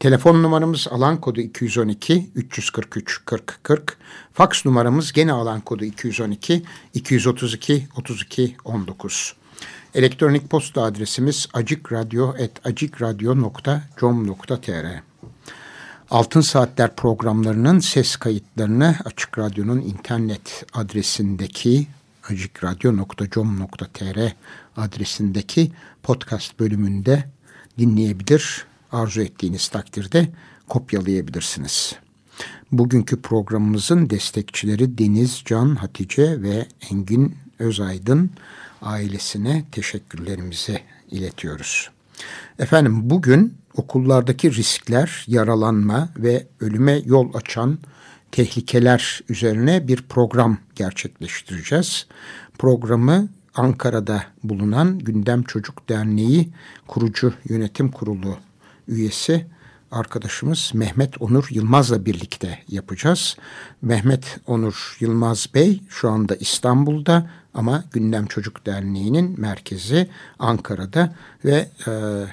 Telefon numaramız alan kodu 212 343 40 40. Faks numaramız gene alan kodu 212 232 32 19. Elektronik posta adresimiz acikradyo.com.tr Altın Saatler programlarının ses kayıtlarını Açık Radyo'nun internet adresindeki acikradyo.com.tr adresindeki podcast bölümünde dinleyebilir, arzu ettiğiniz takdirde kopyalayabilirsiniz. Bugünkü programımızın destekçileri Deniz, Can, Hatice ve Engin Özaydın ailesine teşekkürlerimizi iletiyoruz. Efendim bugün okullardaki riskler, yaralanma ve ölüme yol açan tehlikeler üzerine bir program gerçekleştireceğiz. Programı Ankara'da bulunan Gündem Çocuk Derneği kurucu yönetim kurulu üyesi arkadaşımız Mehmet Onur Yılmaz'la birlikte yapacağız. Mehmet Onur Yılmaz Bey şu anda İstanbul'da ama Gündem Çocuk Derneği'nin merkezi Ankara'da ve e,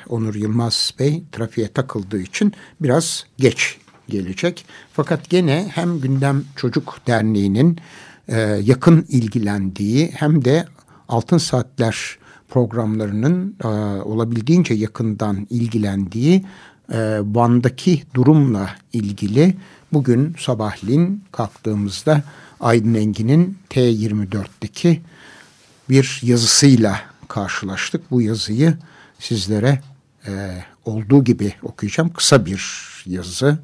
Onur Yılmaz Bey trafiğe takıldığı için biraz geç gelecek. Fakat gene hem Gündem Çocuk Derneği'nin e, yakın ilgilendiği hem de Altın Saatler programlarının e, olabildiğince yakından ilgilendiği e, Van'daki durumla ilgili bugün sabahleyin kalktığımızda Aydın Engin'in T24'teki bir yazısıyla karşılaştık. Bu yazıyı sizlere e, olduğu gibi okuyacağım. Kısa bir yazı.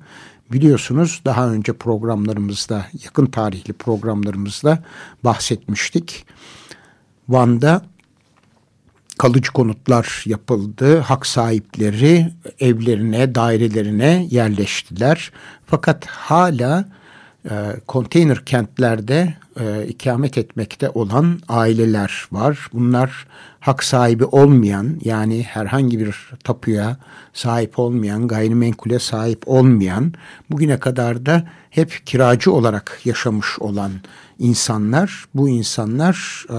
Biliyorsunuz daha önce programlarımızda, yakın tarihli programlarımızda bahsetmiştik. Van'da kalıcı konutlar yapıldı. Hak sahipleri evlerine, dairelerine yerleştiler. Fakat hala e, konteyner kentlerde e, ikamet etmekte olan aileler var. Bunlar hak sahibi olmayan yani herhangi bir tapuya sahip olmayan, gayrimenkule sahip olmayan, bugüne kadar da hep kiracı olarak yaşamış olan insanlar. Bu insanlar e,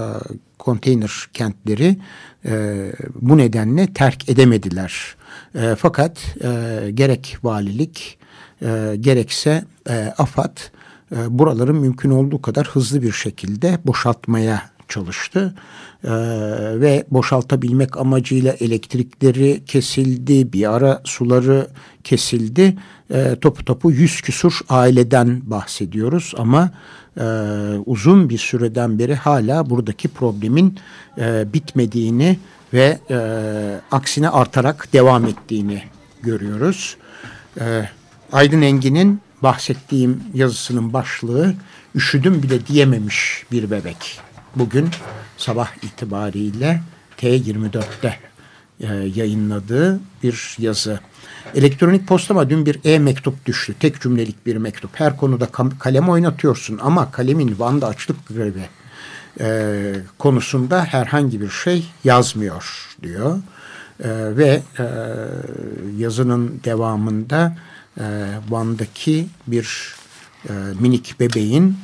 konteyner kentleri e, bu nedenle terk edemediler. E, fakat e, gerek valilik e, gerekse e, AFAD e, buraları mümkün olduğu kadar hızlı bir şekilde boşaltmaya çalıştı. Ee, ve boşaltabilmek amacıyla elektrikleri kesildi, bir ara suları kesildi. Ee, topu topu yüz küsur aileden bahsediyoruz ama e, uzun bir süreden beri hala buradaki problemin e, bitmediğini ve e, aksine artarak devam ettiğini görüyoruz. E, Aydın Engin'in bahsettiğim yazısının başlığı üşüdüm bile diyememiş bir bebek. Bugün sabah itibariyle T24'te e, yayınladığı bir yazı. Elektronik postama dün bir e-mektup düştü. Tek cümlelik bir mektup. Her konuda kalem oynatıyorsun ama kalemin Van'da açlık grevi e, konusunda herhangi bir şey yazmıyor diyor. E, ve e, yazının devamında e, Van'daki bir e, minik bebeğin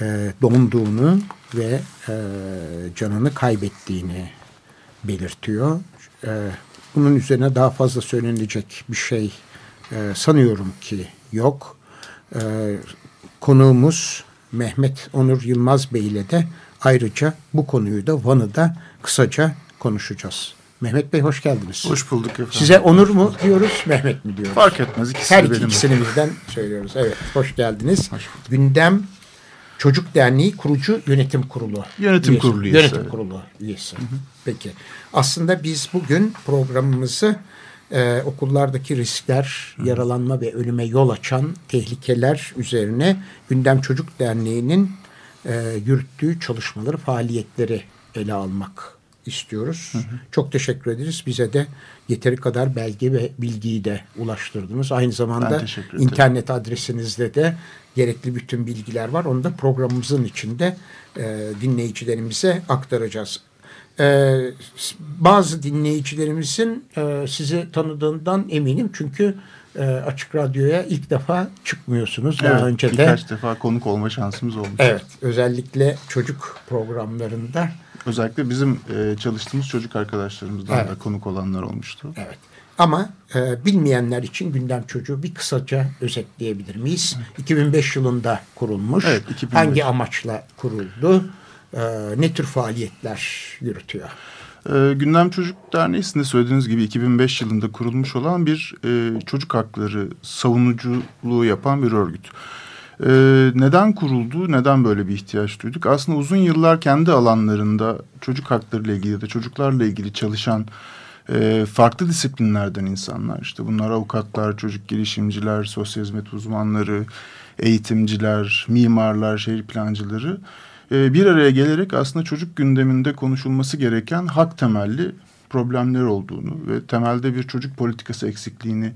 e, donduğunu ve e, canını kaybettiğini belirtiyor. E, bunun üzerine daha fazla söylenecek bir şey e, sanıyorum ki yok. E, konuğumuz Mehmet Onur Yılmaz Bey ile de ayrıca bu konuyu da Van'ı da kısaca konuşacağız. Mehmet Bey hoş geldiniz. Hoş bulduk efendim. Size Onur mu diyoruz, Mehmet mi diyoruz? Fark etmez. İkisi Her iki ikisini birden söylüyoruz. Evet, hoş geldiniz. Hoş Gündem Çocuk Derneği kurucu yönetim kurulu. Yönetim üyesi. kurulu üyesi. Yönetim kurulu üyesi. Hı hı. Peki. Aslında biz bugün programımızı e, okullardaki riskler, hı. yaralanma ve ölüme yol açan tehlikeler üzerine Gündem Çocuk Derneği'nin e, yürüttüğü çalışmaları, faaliyetleri ele almak istiyoruz. Hı hı. Çok teşekkür ederiz. Bize de yeteri kadar belge ve bilgiyi de ulaştırdınız. Aynı zamanda internet adresinizde de gerekli bütün bilgiler var. Onu da programımızın içinde e, dinleyicilerimize aktaracağız. E, bazı dinleyicilerimizin e, sizi tanıdığından eminim. Çünkü e, Açık Radyo'ya ilk defa çıkmıyorsunuz. Daha evet, önce de birkaç defa konuk olma şansımız olmuş. Evet, özellikle çocuk programlarında. Özellikle bizim e, çalıştığımız çocuk arkadaşlarımızdan evet. da konuk olanlar olmuştu. Evet. Ama e, bilmeyenler için gündem çocuğu bir kısaca özetleyebilir miyiz? Evet. 2005 yılında kurulmuş. Evet, 2005. Hangi amaçla kuruldu? E, ne tür faaliyetler yürütüyor? E, Gündem Çocuk Derneği sizin söylediğiniz gibi 2005 yılında kurulmuş olan bir e, çocuk hakları savunuculuğu yapan bir örgüt. E, neden kuruldu, neden böyle bir ihtiyaç duyduk? Aslında uzun yıllar kendi alanlarında çocuk hakları ile ilgili ya da çocuklarla ilgili çalışan e, farklı disiplinlerden insanlar. İşte bunlar avukatlar, çocuk girişimciler, sosyal hizmet uzmanları, eğitimciler, mimarlar, şehir plancıları e, bir araya gelerek aslında çocuk gündeminde konuşulması gereken hak temelli problemler olduğunu ve temelde bir çocuk politikası eksikliğini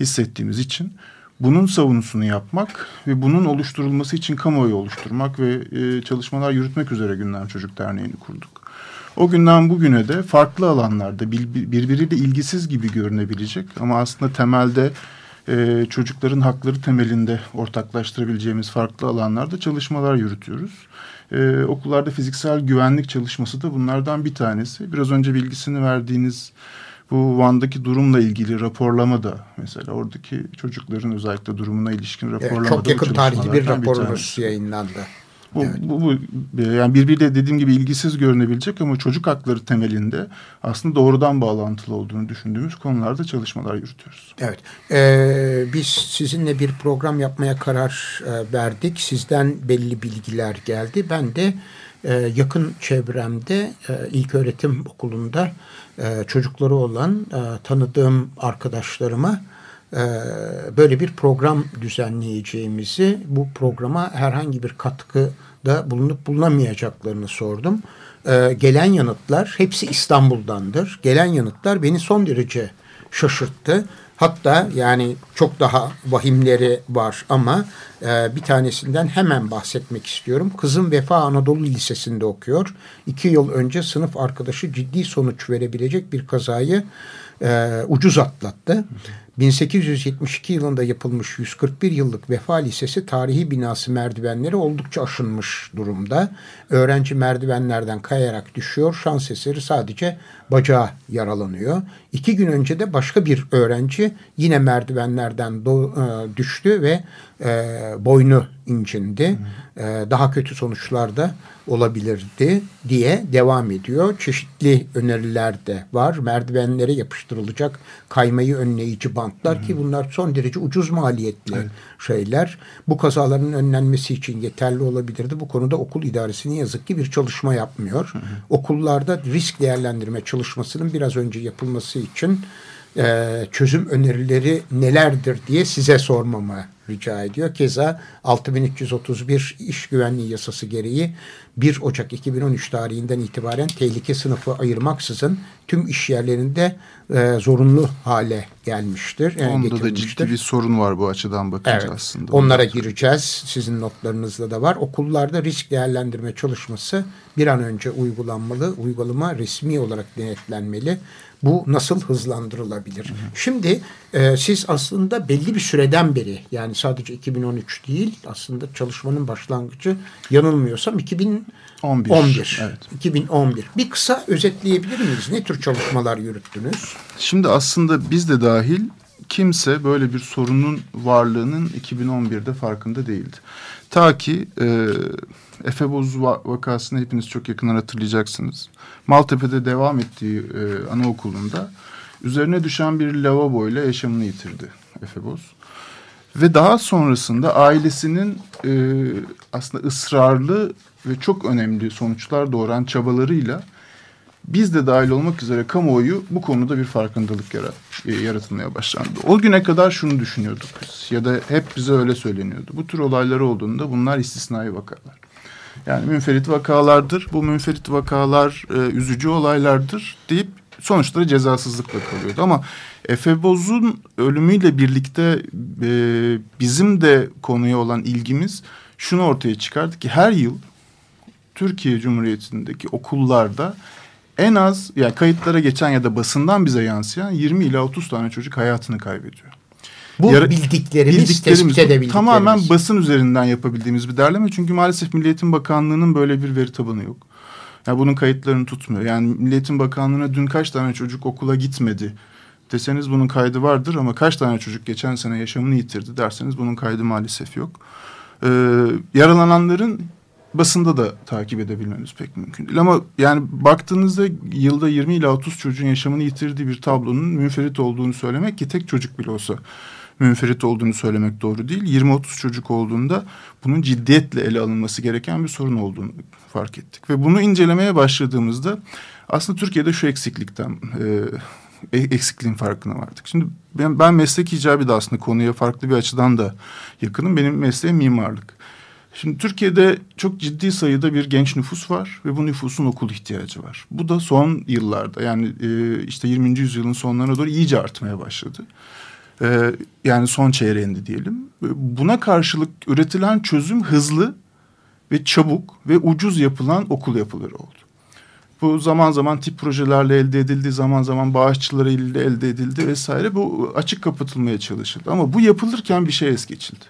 hissettiğimiz için bunun savunusunu yapmak ve bunun oluşturulması için kamuoyu oluşturmak ve e, çalışmalar yürütmek üzere Gündem Çocuk Derneği'ni kurduk. O günden bugüne de farklı alanlarda birbiriyle ilgisiz gibi görünebilecek ama aslında temelde e, çocukların hakları temelinde ortaklaştırabileceğimiz farklı alanlarda çalışmalar yürütüyoruz. E, okullarda fiziksel güvenlik çalışması da bunlardan bir tanesi. Biraz önce bilgisini verdiğiniz bu Van'daki durumla ilgili raporlama da mesela oradaki çocukların özellikle durumuna ilişkin raporlama evet, Çok yakın tarihli bir raporunuz yayınlandı. Bu, evet. bu, bu yani birbiriyle dediğim gibi ilgisiz görünebilecek ama çocuk hakları temelinde aslında doğrudan bağlantılı olduğunu düşündüğümüz konularda çalışmalar yürütüyoruz. Evet. Ee, biz sizinle bir program yapmaya karar e, verdik. Sizden belli bilgiler geldi. Ben de e, yakın çevremde e, ilk öğretim okulunda e, çocukları olan e, tanıdığım arkadaşlarıma e, böyle bir program düzenleyeceğimizi, bu programa herhangi bir katkıda bulunup bulunamayacaklarını sordum. E, gelen yanıtlar hepsi İstanbul'dandır. Gelen yanıtlar beni son derece şaşırttı. Hatta yani çok daha vahimleri var ama e, bir tanesinden hemen bahsetmek istiyorum. Kızım Vefa Anadolu Lisesi'nde okuyor. İki yıl önce sınıf arkadaşı ciddi sonuç verebilecek bir kazayı e, ucuz atlattı. 1872 yılında yapılmış 141 yıllık Vefa Lisesi tarihi binası merdivenleri oldukça aşınmış durumda. Öğrenci merdivenlerden kayarak düşüyor. Şans eseri sadece bacağı yaralanıyor. İki gün önce de başka bir öğrenci yine merdivenlerden e, düştü ve e, boynu incindi. E, daha kötü sonuçlar da olabilirdi diye devam ediyor. Çeşitli öneriler de var. Merdivenlere yapıştırılacak kaymayı önleyici bantlar Hı -hı. ki bunlar son derece ucuz maliyetli evet. şeyler. Bu kazaların önlenmesi için yeterli olabilirdi. Bu konuda okul idaresi ne yazık ki bir çalışma yapmıyor. Hı -hı. Okullarda risk değerlendirme çalışmasının biraz önce yapılması için e, çözüm önerileri nelerdir diye size sormamı rica ediyor. Keza 6331 iş güvenliği yasası gereği 1 Ocak 2013 tarihinden itibaren tehlike sınıfı ayırmaksızın tüm iş yerlerinde e, zorunlu hale gelmiştir. Yani Onda da ciddi bir sorun var bu açıdan bakınca evet, aslında. Onlara gireceğiz. Sizin notlarınızda da var. Okullarda risk değerlendirme çalışması bir an önce uygulanmalı. Uygulama resmi olarak denetlenmeli. Bu nasıl hızlandırılabilir? Hı hı. Şimdi e, siz aslında belli bir süreden beri yani sadece 2013 değil aslında çalışmanın başlangıcı yanılmıyorsam 2011. 11. Evet. 2011. Bir kısa özetleyebilir miyiz? Ne tür çalışmalar yürüttünüz? Şimdi aslında biz de dahil kimse böyle bir sorunun varlığının 2011'de farkında değildi. Ta ki e, Efe Boz vakasını hepiniz çok yakından hatırlayacaksınız. Maltepe'de devam ettiği e, anaokulunda üzerine düşen bir lavaboyla yaşamını yitirdi Efe Boz. Ve daha sonrasında ailesinin e, aslında ısrarlı ve çok önemli sonuçlar doğuran çabalarıyla biz de dahil olmak üzere kamuoyu bu konuda bir farkındalık yarat, e, yaratılmaya başlandı. O güne kadar şunu düşünüyorduk biz ya da hep bize öyle söyleniyordu. Bu tür olaylar olduğunda bunlar istisnai vakalar. Yani münferit vakalardır. Bu münferit vakalar e, üzücü olaylardır deyip sonuçları cezasızlıkla kalıyordu. Ama Efe Boz'un ölümüyle birlikte e, bizim de konuya olan ilgimiz şunu ortaya çıkardı ki her yıl Türkiye Cumhuriyeti'ndeki okullarda en az yani kayıtlara geçen ya da basından bize yansıyan 20 ila 30 tane çocuk hayatını kaybediyor. Bu Yara, bildiklerimiz, bildiklerimiz tespit edebildiklerimiz. Tamamen basın üzerinden yapabildiğimiz bir derleme. Çünkü maalesef Milli Eğitim Bakanlığı'nın böyle bir veri tabanı yok. Yani bunun kayıtlarını tutmuyor. Yani Milli Eğitim Bakanlığı'na dün kaç tane çocuk okula gitmedi deseniz bunun kaydı vardır ama kaç tane çocuk geçen sene yaşamını yitirdi derseniz bunun kaydı maalesef yok. Ee, yaralananların basında da takip edebilmeniz pek mümkün değil. Ama yani baktığınızda yılda 20 ila 30 çocuğun yaşamını yitirdiği bir tablonun münferit olduğunu söylemek ki tek çocuk bile olsa münferit olduğunu söylemek doğru değil. 20-30 çocuk olduğunda bunun ciddiyetle ele alınması gereken bir sorun olduğunu fark ettik. Ve bunu incelemeye başladığımızda aslında Türkiye'de şu eksiklikten e, eksikliğin farkına vardık. Şimdi ben, ben meslek icabı da aslında konuya farklı bir açıdan da yakınım. Benim mesleğim mimarlık. Şimdi Türkiye'de çok ciddi sayıda bir genç nüfus var ve bu nüfusun okul ihtiyacı var. Bu da son yıllarda yani e, işte 20. yüzyılın sonlarına doğru iyice artmaya başladı. E, yani son çeyreğinde diyelim. Buna karşılık üretilen çözüm hızlı ve çabuk ve ucuz yapılan okul yapıları oldu. Bu zaman zaman tip projelerle elde edildi, zaman zaman bağışçılar ile elde edildi vesaire. Bu açık kapatılmaya çalışıldı. Ama bu yapılırken bir şey es geçildi.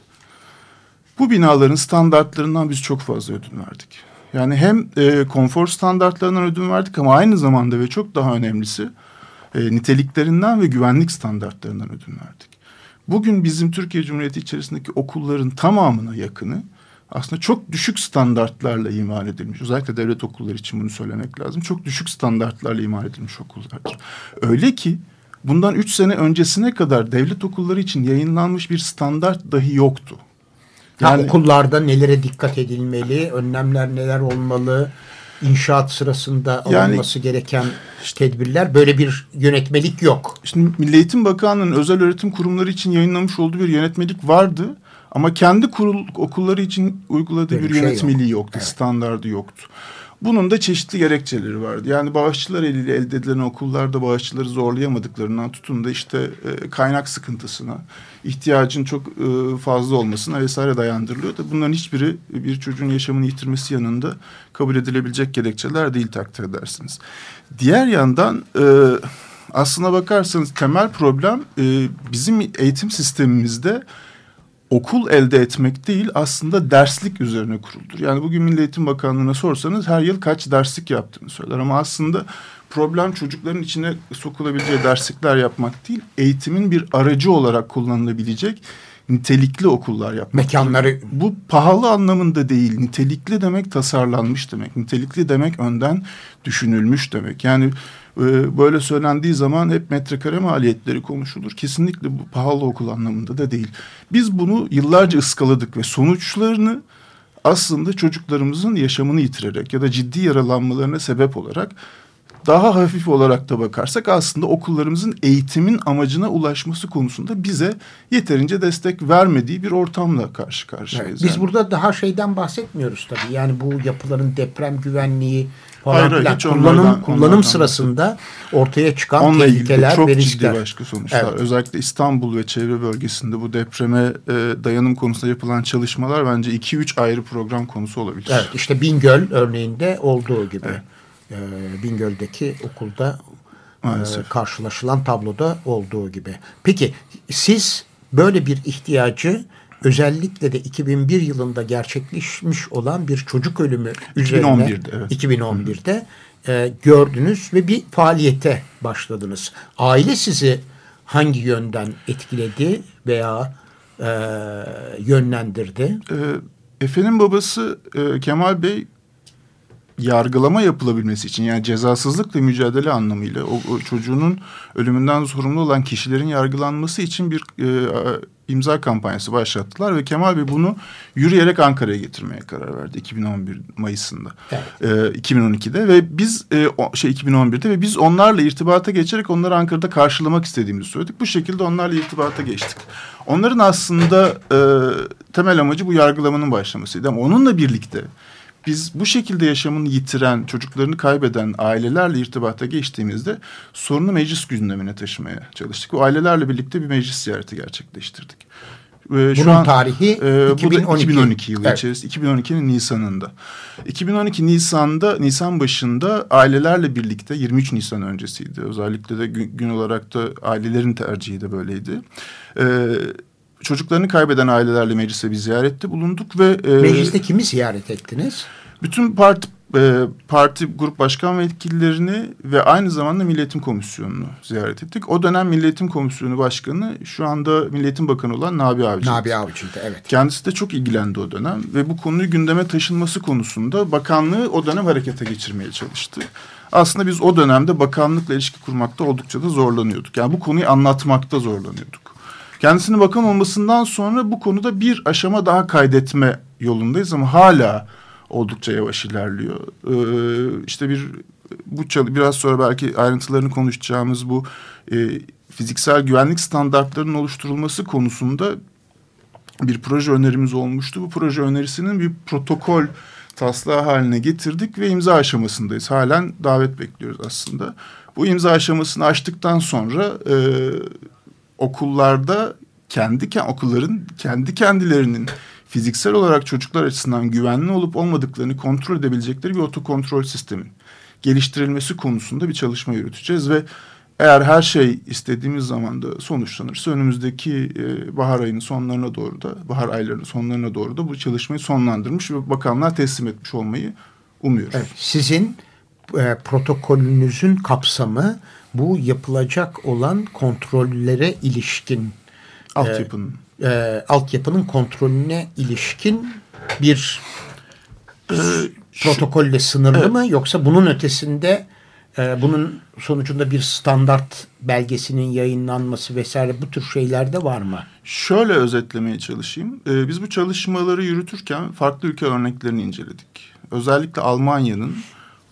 Bu binaların standartlarından biz çok fazla ödün verdik. Yani hem e, konfor standartlarından ödün verdik ama aynı zamanda ve çok daha önemlisi e, niteliklerinden ve güvenlik standartlarından ödün verdik. Bugün bizim Türkiye Cumhuriyeti içerisindeki okulların tamamına yakını aslında çok düşük standartlarla imal edilmiş. Özellikle devlet okulları için bunu söylemek lazım. Çok düşük standartlarla imal edilmiş okullardır. Öyle ki bundan üç sene öncesine kadar devlet okulları için yayınlanmış bir standart dahi yoktu. Yani, ha, okullarda nelere dikkat edilmeli, önlemler neler olmalı, inşaat sırasında alınması yani, gereken tedbirler böyle bir yönetmelik yok. Şimdi Milli Eğitim Bakanlığı'nın özel öğretim kurumları için yayınlamış olduğu bir yönetmelik vardı. Ama kendi kurul okulları için uyguladığı böyle bir şey yönetmeliği yok. yoktu, evet. standardı yoktu. Bunun da çeşitli gerekçeleri vardı. Yani bağışçılar eliyle elde edilen okullarda bağışçıları zorlayamadıklarından tutun da işte e, kaynak sıkıntısına, ihtiyacın çok e, fazla olmasına vesaire dayandırılıyor da bunların hiçbiri bir çocuğun yaşamını yitirmesi yanında kabul edilebilecek gerekçeler değil takdir edersiniz. Diğer yandan e, aslına bakarsanız temel problem e, bizim eğitim sistemimizde okul elde etmek değil aslında derslik üzerine kuruldur. Yani bugün Milli Eğitim Bakanlığı'na sorsanız her yıl kaç derslik yaptığını söyler ama aslında problem çocukların içine sokulabileceği derslikler yapmak değil, eğitimin bir aracı olarak kullanılabilecek nitelikli okullar yapmak. Mekanları. Bu pahalı anlamında değil, nitelikli demek tasarlanmış demek. Nitelikli demek önden düşünülmüş demek. Yani e, böyle söylendiği zaman hep metrekare maliyetleri konuşulur. Kesinlikle bu pahalı okul anlamında da değil. Biz bunu yıllarca ıskaladık ve sonuçlarını aslında çocuklarımızın yaşamını yitirerek ya da ciddi yaralanmalarına sebep olarak daha hafif olarak da bakarsak aslında okullarımızın eğitimin amacına ulaşması konusunda bize yeterince destek vermediği bir ortamla karşı karşıyayız. Evet, biz yani. burada daha şeyden bahsetmiyoruz tabii. Yani bu yapıların deprem güvenliği falan Hayır, hiç kullanım onlardan, kullanım onlardan sırasında ortaya çıkan Onunla tehlikeler çok ve riskler. ciddi başka sonuçlar. Evet. Özellikle İstanbul ve çevre bölgesinde bu depreme e, dayanım konusunda yapılan çalışmalar bence 2-3 ayrı program konusu olabilir. Evet işte Bingöl örneğinde olduğu gibi. Evet e, Bingöl'deki okulda e, karşılaşılan tabloda olduğu gibi. Peki siz böyle bir ihtiyacı özellikle de 2001 yılında gerçekleşmiş olan bir çocuk ölümü 2011'de, evet. 2011'de e, gördünüz ve bir faaliyete başladınız. Aile sizi hangi yönden etkiledi veya e, yönlendirdi? E, Efe'nin babası e, Kemal Bey yargılama yapılabilmesi için yani cezasızlıkla mücadele anlamıyla o, o çocuğunun ölümünden sorumlu olan kişilerin yargılanması için bir e, imza kampanyası başlattılar ve Kemal Bey bunu yürüyerek Ankara'ya getirmeye karar verdi 2011 Mayıs'ında. Evet. E, 2012'de ve biz e, o, şey 2011'de ve biz onlarla irtibata geçerek onları Ankara'da karşılamak istediğimizi söyledik. Bu şekilde onlarla irtibata geçtik. Onların aslında e, temel amacı bu yargılamanın başlamasıydı ama onunla birlikte biz bu şekilde yaşamını yitiren, çocuklarını kaybeden ailelerle irtibata geçtiğimizde sorunu meclis gündemine taşımaya çalıştık. O ailelerle birlikte bir meclis ziyareti gerçekleştirdik. Ee, Bunun an, tarihi e, 2012. Bu 2012 yılı evet. içerisinde. 2012'nin Nisan'ında. 2012 Nisan'da, Nisan başında ailelerle birlikte 23 Nisan öncesiydi. Özellikle de gün, gün olarak da ailelerin tercihi de böyleydi. Ee, çocuklarını kaybeden ailelerle meclise bir ziyarette bulunduk ve... E, Mecliste kimi ziyaret ettiniz? Bütün parti e, parti grup başkan vekillerini ve aynı zamanda Milliyetim Komisyonu'nu ziyaret ettik. O dönem Milliyetim Komisyonu Başkanı şu anda Milliyetim Bakanı olan Nabi Avcı'ydı. Nabi Avcı'ydı evet. Kendisi de çok ilgilendi o dönem ve bu konuyu gündeme taşınması konusunda bakanlığı o dönem harekete geçirmeye çalıştı. Aslında biz o dönemde bakanlıkla ilişki kurmakta oldukça da zorlanıyorduk. Yani bu konuyu anlatmakta zorlanıyorduk. Kendisinin bakan olmasından sonra bu konuda bir aşama daha kaydetme yolundayız ama hala oldukça yavaş ilerliyor. Ee, işte bir bu çalı biraz sonra belki ayrıntılarını konuşacağımız bu e, fiziksel güvenlik standartlarının oluşturulması konusunda bir proje önerimiz olmuştu. Bu proje önerisinin bir protokol taslağı haline getirdik ve imza aşamasındayız. Halen davet bekliyoruz aslında. Bu imza aşamasını açtıktan sonra e, okullarda kendi okulların kendi kendilerinin fiziksel olarak çocuklar açısından güvenli olup olmadıklarını kontrol edebilecekleri bir otokontrol sistemin geliştirilmesi konusunda bir çalışma yürüteceğiz ve eğer her şey istediğimiz zaman da sonuçlanırsa önümüzdeki e, bahar ayının sonlarına doğru da bahar aylarının sonlarına doğru da bu çalışmayı sonlandırmış ve bakanlığa teslim etmiş olmayı umuyoruz. Evet, sizin e, protokolünüzün kapsamı bu yapılacak olan kontrollere ilişkin altyapının e, e, altyapının kontrolüne ilişkin bir e, protokolle sınırlı evet. mı yoksa bunun ötesinde e, bunun sonucunda bir standart belgesinin yayınlanması vesaire bu tür şeyler de var mı? Şöyle özetlemeye çalışayım. Ee, biz bu çalışmaları yürütürken farklı ülke örneklerini inceledik. Özellikle Almanya'nın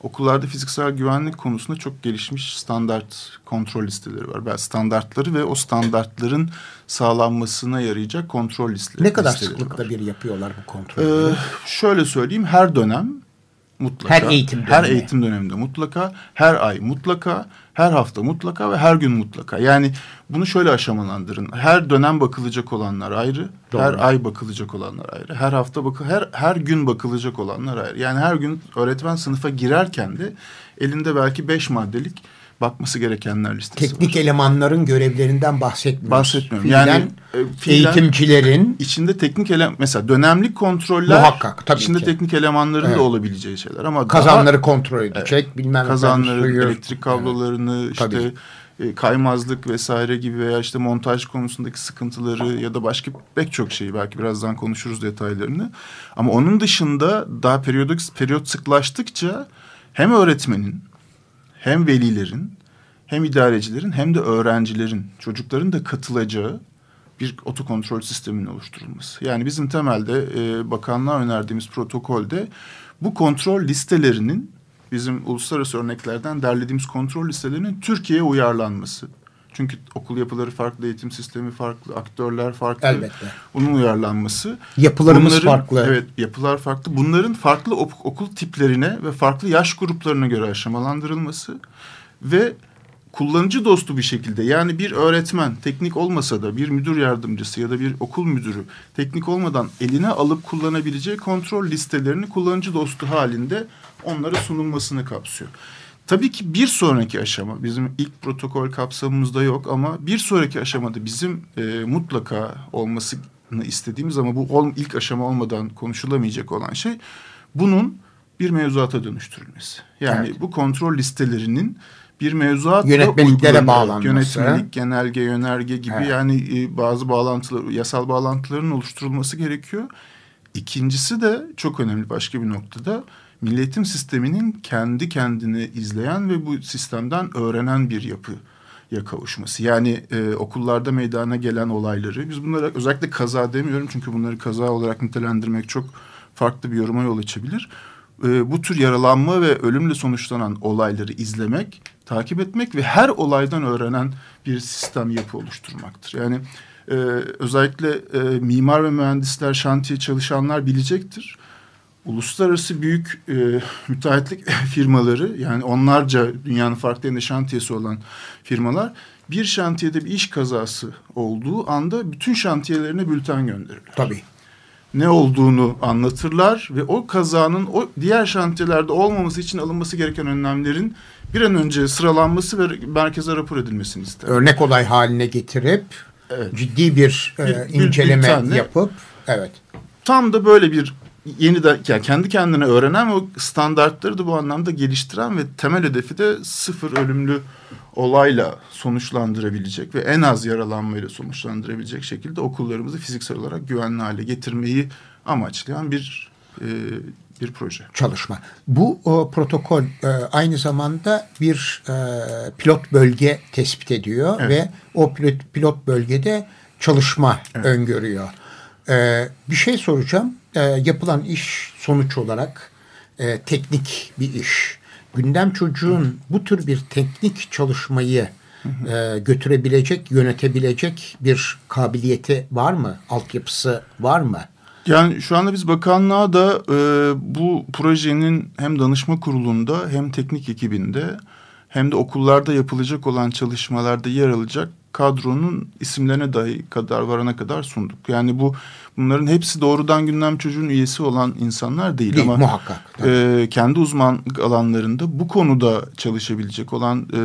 okullarda fiziksel güvenlik konusunda çok gelişmiş standart kontrol listeleri var. Yani standartları ve o standartların sağlanmasına yarayacak kontrol listeleri. Ne kadar sıklıkla var. bir yapıyorlar bu kontrolü? Ee, şöyle söyleyeyim her dönem mutlaka. Her eğitim döneminde. Her eğitim döneminde mutlaka, her ay mutlaka, her hafta mutlaka ve her gün mutlaka. Yani bunu şöyle aşamalandırın. Her dönem bakılacak olanlar ayrı, Doğru. her ay bakılacak olanlar ayrı, her hafta bakı her her gün bakılacak olanlar ayrı. Yani her gün öğretmen sınıfa girerken de elinde belki beş maddelik bakması gerekenler listesi Teknik var. elemanların görevlerinden bahsetmiyoruz. Bahsetmiyorum. Fiilen, yani e, fiilen, eğitimcilerin içinde teknik ele mesela dönemlik kontroller muhakkak tabii içinde ki. teknik elemanların evet. da olabileceği şeyler ama kazanları daha, kontrol edecek, evet, bilmem kazanları, suyu, elektrik kablolarını evet. işte tabii e, kaymazlık vesaire gibi veya işte montaj konusundaki sıkıntıları ya da başka pek çok şeyi belki birazdan konuşuruz detaylarını. Ama onun dışında daha periyodik periyot sıklaştıkça hem öğretmenin hem velilerin hem idarecilerin hem de öğrencilerin, çocukların da katılacağı bir otokontrol sisteminin oluşturulması. Yani bizim temelde e, bakanlığa önerdiğimiz protokolde bu kontrol listelerinin bizim uluslararası örneklerden derlediğimiz kontrol listelerinin Türkiye'ye uyarlanması. Çünkü okul yapıları farklı, eğitim sistemi farklı, aktörler farklı. Elbette. Bunun uyarlanması. Yapılarımız Bunların, farklı. Evet, yapılar farklı. Bunların farklı okul tiplerine ve farklı yaş gruplarına göre aşamalandırılması ve kullanıcı dostu bir şekilde yani bir öğretmen teknik olmasa da bir müdür yardımcısı ya da bir okul müdürü teknik olmadan eline alıp kullanabileceği kontrol listelerini kullanıcı dostu halinde onlara sunulmasını kapsıyor. Tabii ki bir sonraki aşama bizim ilk protokol kapsamımızda yok ama bir sonraki aşamada bizim e, mutlaka olmasını istediğimiz ama bu ol, ilk aşama olmadan konuşulamayacak olan şey bunun bir mevzuata dönüştürülmesi. Yani evet. bu kontrol listelerinin bir mevzuat yönetmeliklere bağlanması. Yönetmelik, genelge, yönerge gibi evet. yani e, bazı bağlantılar, yasal bağlantıların oluşturulması gerekiyor. İkincisi de çok önemli başka bir noktada milletim sisteminin kendi kendini izleyen ve bu sistemden öğrenen bir yapıya kavuşması. Yani e, okullarda meydana gelen olayları biz bunlara özellikle kaza demiyorum çünkü bunları kaza olarak nitelendirmek çok farklı bir yoruma yol açabilir. E, bu tür yaralanma ve ölümle sonuçlanan olayları izlemek, takip etmek ve her olaydan öğrenen bir sistem yapı oluşturmaktır. Yani e, özellikle e, mimar ve mühendisler, şantiye çalışanlar bilecektir uluslararası büyük e, müteahhitlik firmaları yani onlarca dünyanın farklı yerinde şantiyesi olan firmalar bir şantiyede bir iş kazası olduğu anda bütün şantiyelerine bülten gönderirler. Tabii. Ne olduğunu anlatırlar ve o kazanın o diğer şantiyelerde olmaması için alınması gereken önlemlerin bir an önce sıralanması ve merkeze rapor edilmesini ister. Örnek olay haline getirip evet. ciddi bir, bir, e, inceleme bir yapıp evet. Tam da böyle bir yeni de yani kendi kendine öğrenen o standartları da bu anlamda geliştiren ve temel hedefi de sıfır ölümlü olayla sonuçlandırabilecek ve en az yaralanmayla sonuçlandırabilecek şekilde okullarımızı fiziksel olarak güvenli hale getirmeyi amaçlayan bir e, bir proje. Çalışma. Bu o, protokol e, aynı zamanda bir e, pilot bölge tespit ediyor evet. ve o pilot, pilot bölgede çalışma evet. öngörüyor. E, bir şey soracağım. E, yapılan iş sonuç olarak e, teknik bir iş. Gündem çocuğun bu tür bir teknik çalışmayı e, götürebilecek, yönetebilecek bir kabiliyeti var mı? Altyapısı var mı? Yani şu anda biz bakanlığa da e, bu projenin hem danışma kurulunda hem teknik ekibinde hem de okullarda yapılacak olan çalışmalarda yer alacak kadronun isimlerine dahi kadar varana kadar sunduk. Yani bu bunların hepsi doğrudan gündem çocuğun üyesi olan insanlar değil, değil ama muhakkak, e, kendi uzman alanlarında bu konuda çalışabilecek olan e,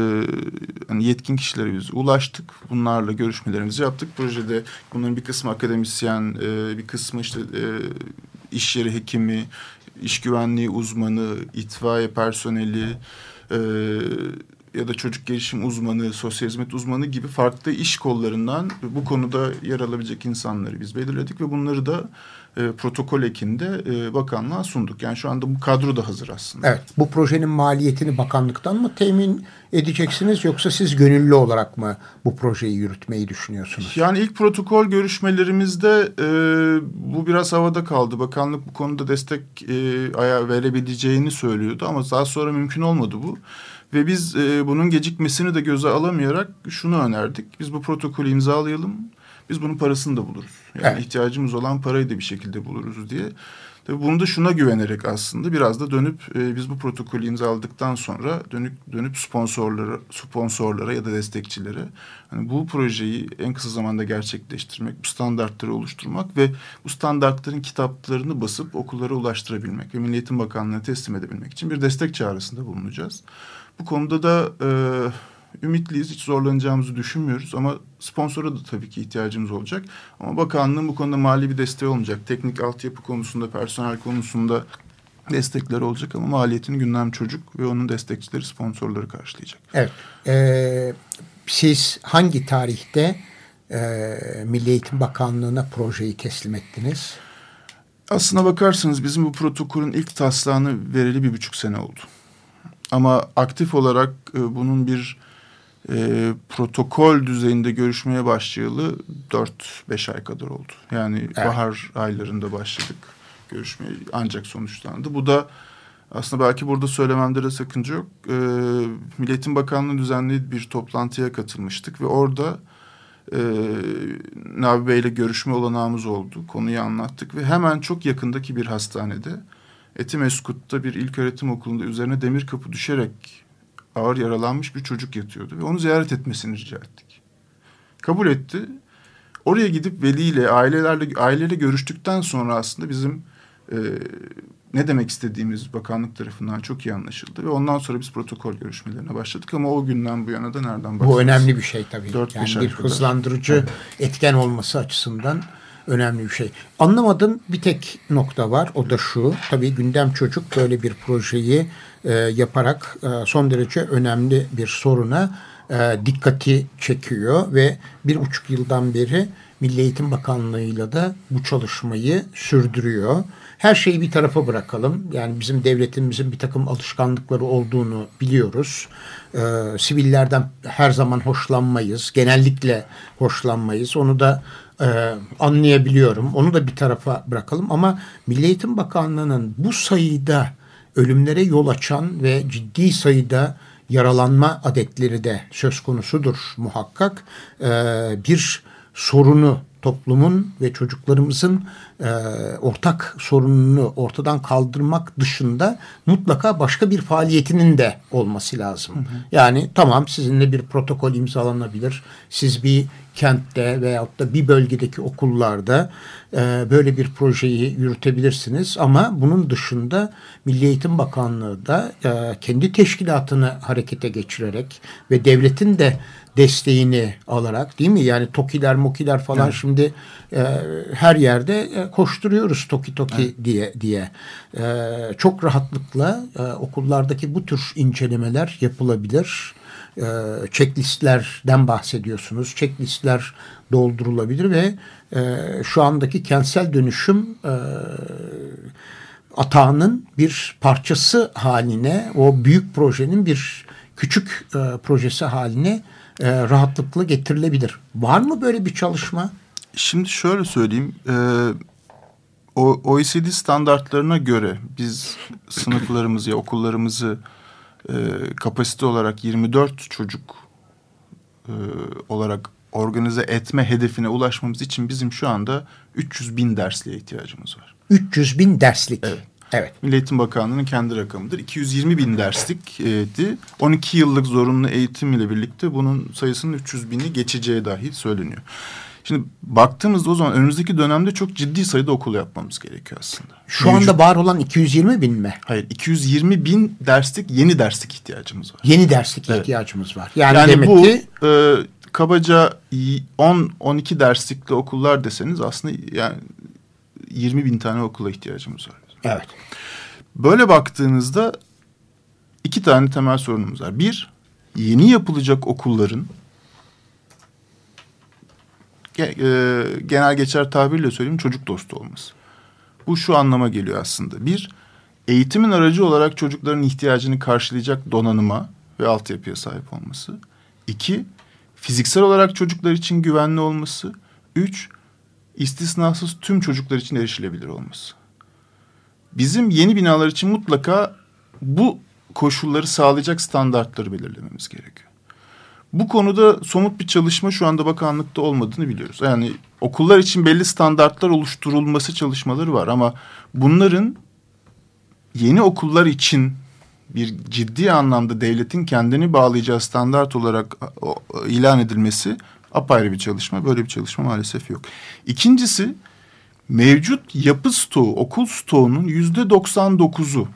hani yetkin kişilere biz ulaştık. Bunlarla görüşmelerimizi yaptık. Projede bunların bir kısmı akademisyen, e, bir kısmı işte e, iş yeri hekimi, iş güvenliği uzmanı, itfaiye personeli, e, ya da çocuk gelişim uzmanı, sosyal hizmet uzmanı gibi farklı iş kollarından bu konuda yer alabilecek insanları biz belirledik ve bunları da e, protokol ekinde e, bakanlığa sunduk. Yani şu anda bu kadro da hazır aslında. Evet. Bu projenin maliyetini bakanlıktan mı temin edeceksiniz yoksa siz gönüllü olarak mı bu projeyi yürütmeyi düşünüyorsunuz? Yani ilk protokol görüşmelerimizde e, bu biraz havada kaldı. Bakanlık bu konuda destek e, verebileceğini söylüyordu ama daha sonra mümkün olmadı bu. Ve biz e, bunun gecikmesini de göze alamayarak şunu önerdik. Biz bu protokolü imzalayalım. Biz bunun parasını da buluruz. Yani evet. ihtiyacımız olan parayı da bir şekilde buluruz diye. Tabii bunu da şuna güvenerek aslında biraz da dönüp e, biz bu protokolü imzaladıktan sonra dönüp dönüp sponsorlara sponsorlara ya da destekçilere hani bu projeyi en kısa zamanda gerçekleştirmek, bu standartları oluşturmak ve bu standartların kitaplarını basıp okullara ulaştırabilmek ve Milli Eğitim Bakanlığı'na teslim edebilmek için bir destek çağrısında bulunacağız. Bu konuda da e, ümitliyiz. Hiç zorlanacağımızı düşünmüyoruz ama sponsora da tabii ki ihtiyacımız olacak. Ama bakanlığın bu konuda mali bir desteği olmayacak. Teknik altyapı konusunda, personel konusunda destekleri olacak ama maliyetini gündem çocuk ve onun destekçileri, sponsorları karşılayacak. Evet. Ee, siz hangi tarihte e, Milli Eğitim Bakanlığı'na projeyi teslim ettiniz? Aslına bakarsanız bizim bu protokolün ilk taslağını vereli bir buçuk sene oldu. Ama aktif olarak e, bunun bir e, protokol düzeyinde görüşmeye başlayalı 4-5 ay kadar oldu. Yani evet. bahar aylarında başladık görüşmeye ancak sonuçlandı. Bu da aslında belki burada söylememde de sakınca yok. E, Milletin Bakanlığı düzenlediği bir toplantıya katılmıştık ve orada e, Nabi Bey ile görüşme olanağımız oldu. Konuyu anlattık ve hemen çok yakındaki bir hastanede Etimeskut'ta bir ilk öğretim okulunda üzerine demir kapı düşerek ağır yaralanmış bir çocuk yatıyordu. Ve onu ziyaret etmesini rica ettik. Kabul etti. Oraya gidip veliyle, ailelerle, aileyle görüştükten sonra aslında bizim e, ne demek istediğimiz bakanlık tarafından çok iyi anlaşıldı. Ve ondan sonra biz protokol görüşmelerine başladık. Ama o günden bu yana da nereden bakacağız? Bu önemli bir şey tabii. 4 yani bir hızlandırıcı evet. etken olması açısından önemli bir şey. Anlamadığım bir tek nokta var. O da şu. Tabii Gündem Çocuk böyle bir projeyi e, yaparak e, son derece önemli bir soruna e, dikkati çekiyor ve bir buçuk yıldan beri Milli Eğitim Bakanlığı'yla da bu çalışmayı sürdürüyor. Her şeyi bir tarafa bırakalım. Yani bizim devletimizin bir takım alışkanlıkları olduğunu biliyoruz. Ee, sivillerden her zaman hoşlanmayız. Genellikle hoşlanmayız. Onu da e, anlayabiliyorum. Onu da bir tarafa bırakalım ama Milli Eğitim Bakanlığı'nın bu sayıda ölümlere yol açan ve ciddi sayıda yaralanma adetleri de söz konusudur muhakkak. E, bir sorunu toplumun ve çocuklarımızın e, ortak sorununu ortadan kaldırmak dışında mutlaka başka bir faaliyetinin de olması lazım. Hı hı. Yani tamam sizinle bir protokol imzalanabilir. Siz bir kentte veyahut da bir bölgedeki okullarda e, böyle bir projeyi yürütebilirsiniz. Ama bunun dışında Milli Eğitim Bakanlığı da e, kendi teşkilatını harekete geçirerek ve devletin de desteğini alarak değil mi? Yani Tokiler, Mokiler falan evet. şimdi e, her yerde e, koşturuyoruz Toki Toki evet. diye diye. E, çok rahatlıkla e, okullardaki bu tür incelemeler yapılabilir. E, checklistlerden bahsediyorsunuz. Checklistler doldurulabilir ve e, şu andaki kentsel dönüşüm e, atağının bir parçası haline, o büyük projenin bir küçük e, projesi haline e, rahatlıkla getirilebilir. Var mı böyle bir çalışma? Şimdi şöyle söyleyeyim. E, OECD standartlarına göre biz sınıflarımızı ya okullarımızı e, kapasite olarak 24 çocuk e, olarak organize etme hedefine ulaşmamız için bizim şu anda 300 bin dersliğe ihtiyacımız var. 300 bin derslik. Evet. Evet. Milli Eğitim Bakanlığı'nın kendi rakamıdır. 220 bin derslikti. 12 yıllık zorunlu eğitim ile birlikte bunun sayısının 300 bini geçeceği dahi söyleniyor. Şimdi baktığımızda o zaman önümüzdeki dönemde çok ciddi sayıda okul yapmamız gerekiyor aslında. Şu Mevcut... anda var olan 220 bin mi? Hayır 220 bin derslik yeni derslik ihtiyacımız var. Yeni derslik evet. ihtiyacımız var. Yani, yani demek bu, ki... E, kabaca 10-12 derslikli okullar deseniz aslında yani 20 bin tane okula ihtiyacımız var. Evet. Böyle baktığınızda iki tane temel sorunumuz var. Bir, yeni yapılacak okulların e, genel geçer tabirle söyleyeyim çocuk dostu olması. Bu şu anlama geliyor aslında. Bir, eğitimin aracı olarak çocukların ihtiyacını karşılayacak donanıma ve altyapıya sahip olması. İki, fiziksel olarak çocuklar için güvenli olması. Üç, istisnasız tüm çocuklar için erişilebilir olması bizim yeni binalar için mutlaka bu koşulları sağlayacak standartları belirlememiz gerekiyor. Bu konuda somut bir çalışma şu anda bakanlıkta olmadığını biliyoruz. Yani okullar için belli standartlar oluşturulması çalışmaları var ama bunların yeni okullar için bir ciddi anlamda devletin kendini bağlayacağı standart olarak ilan edilmesi apayrı bir çalışma. Böyle bir çalışma maalesef yok. İkincisi mevcut yapı stoğu, okul stoğunun yüzde 99'u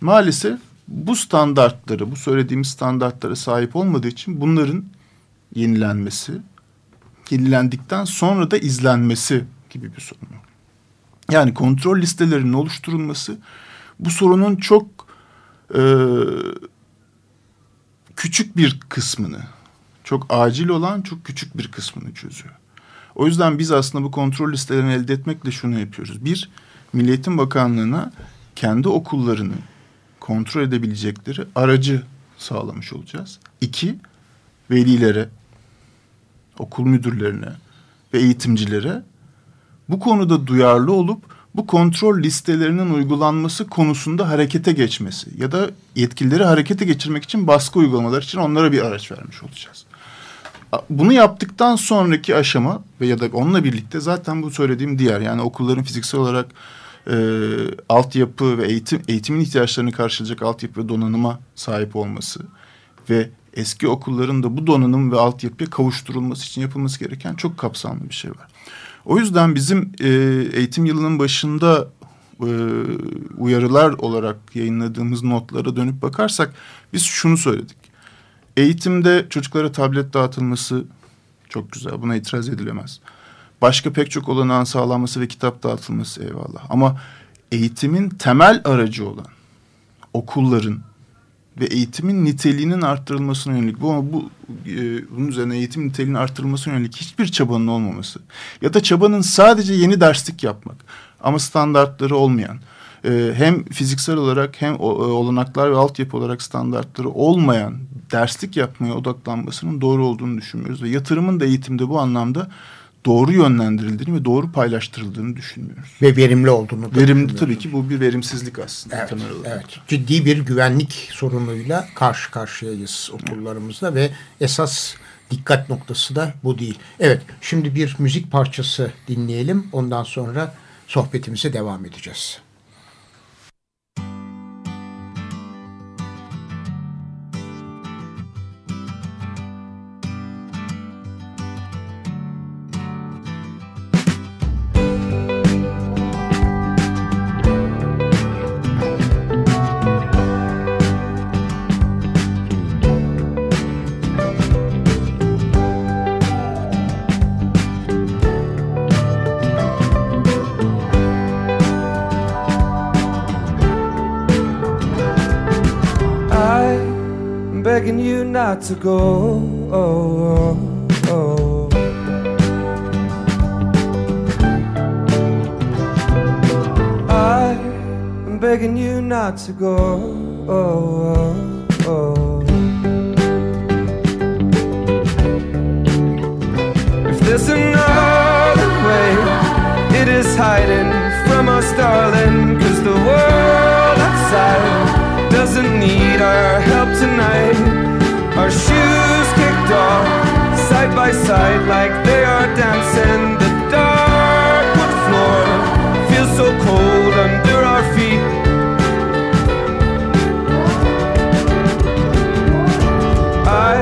maalesef bu standartları, bu söylediğimiz standartlara sahip olmadığı için bunların yenilenmesi, yenilendikten sonra da izlenmesi gibi bir sorun. Yani kontrol listelerinin oluşturulması bu sorunun çok e, küçük bir kısmını, çok acil olan çok küçük bir kısmını çözüyor. O yüzden biz aslında bu kontrol listelerini elde etmekle şunu yapıyoruz. Bir, Milli Eğitim Bakanlığı'na kendi okullarını kontrol edebilecekleri aracı sağlamış olacağız. İki, velilere, okul müdürlerine ve eğitimcilere bu konuda duyarlı olup bu kontrol listelerinin uygulanması konusunda harekete geçmesi ya da yetkilileri harekete geçirmek için baskı uygulamalar için onlara bir araç vermiş olacağız. Bunu yaptıktan sonraki aşama ve ya da onunla birlikte zaten bu söylediğim diğer yani okulların fiziksel olarak e, altyapı ve eğitim eğitimin ihtiyaçlarını karşılayacak altyapı ve donanıma sahip olması ve eski okulların da bu donanım ve altyapıya kavuşturulması için yapılması gereken çok kapsamlı bir şey var. O yüzden bizim e, eğitim yılının başında e, uyarılar olarak yayınladığımız notlara dönüp bakarsak biz şunu söyledik. Eğitimde çocuklara tablet dağıtılması çok güzel. Buna itiraz edilemez. Başka pek çok olanağın sağlanması ve kitap dağıtılması eyvallah. Ama eğitimin temel aracı olan okulların ve eğitimin niteliğinin arttırılmasına yönelik bu ama bu e, bunun üzerine eğitim niteliğinin arttırılmasına yönelik hiçbir çabanın olmaması ya da çabanın sadece yeni derslik yapmak ama standartları olmayan e, hem fiziksel olarak hem o, e, olanaklar ve altyapı olarak standartları olmayan derslik yapmaya odaklanmasının doğru olduğunu düşünmüyoruz ve yatırımın da eğitimde bu anlamda doğru yönlendirildiğini ve doğru paylaştırıldığını düşünmüyoruz. Ve verimli olduğunu da Verimli tabii ki bu bir verimsizlik aslında. Evet, evet. Ciddi bir güvenlik sorunuyla karşı karşıyayız okullarımızda ve esas dikkat noktası da bu değil. Evet şimdi bir müzik parçası dinleyelim. Ondan sonra sohbetimize devam edeceğiz. To go. Oh, oh, oh. I am begging you not to go. Oh, oh, if there's another way, it is hiding from us, darling. Cause the world outside doesn't need our help tonight. Side by side, like they are dancing. The dark wood floor feels so cold under our feet. I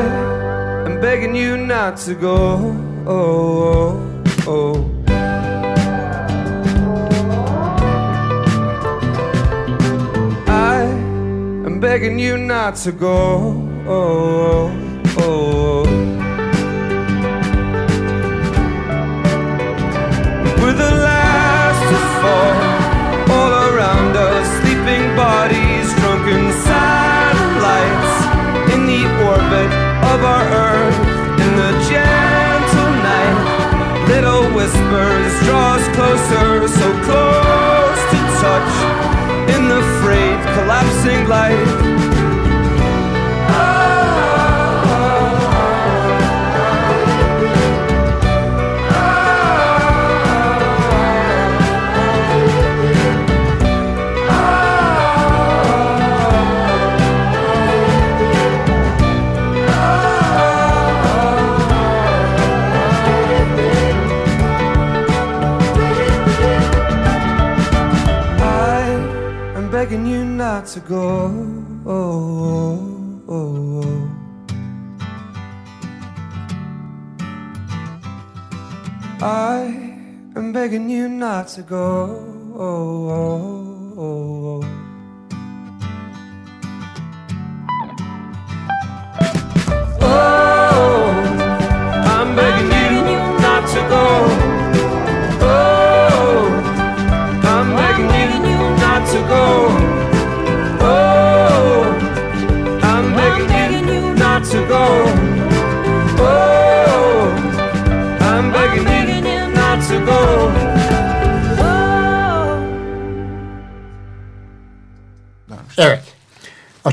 am begging you not to go. Oh, oh, oh. I am begging you not to go oh, oh. The last to fall, all around us, sleeping bodies, drunken satellites in the orbit of our Earth. In the gentle night, little whispers draw us closer, so close to touch. In the freight, collapsing light. ago.